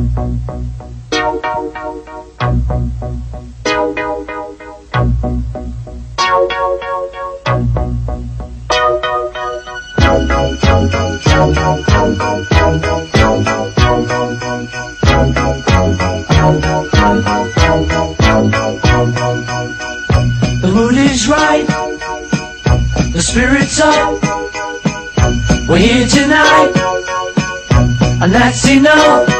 The mood is right, the spirit's up. We're here tonight, and that's enough.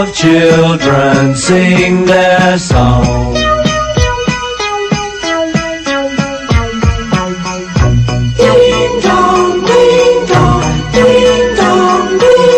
of children sing their song. Ding dong, ding dong, ding dong, ding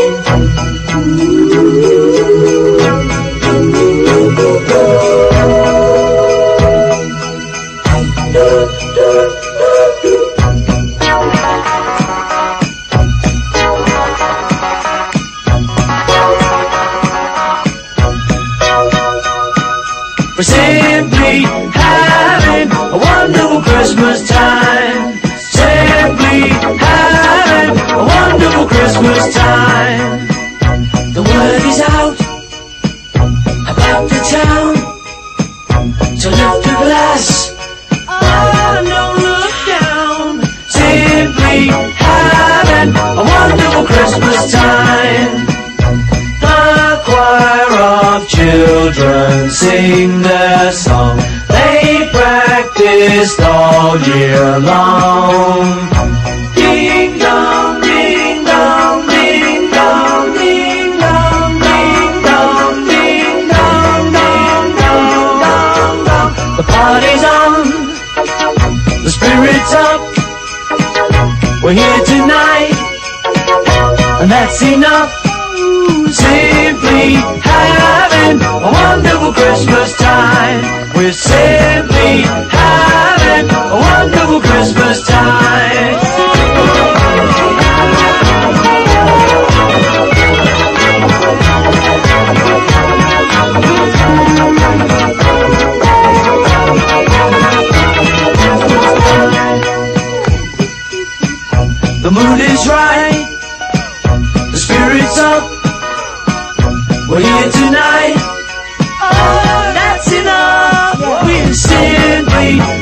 We're simply having a wonderful Christmas time. Simply having a wonderful Christmas time. The word is out about the town. So lift a glass. Oh, don't look down. Simply having sing their song. They practiced all year long. Ding dong, ding dong, ding dong, ding dong, ding dong, ding dong, dong, dong. The party's on, the spirit's up. We're here tonight, and that's enough. Simply having a wonderful Christmas time. We're simply having a wonderful Christmas time. The mood is right, the spirit's up. We're here tonight. Oh,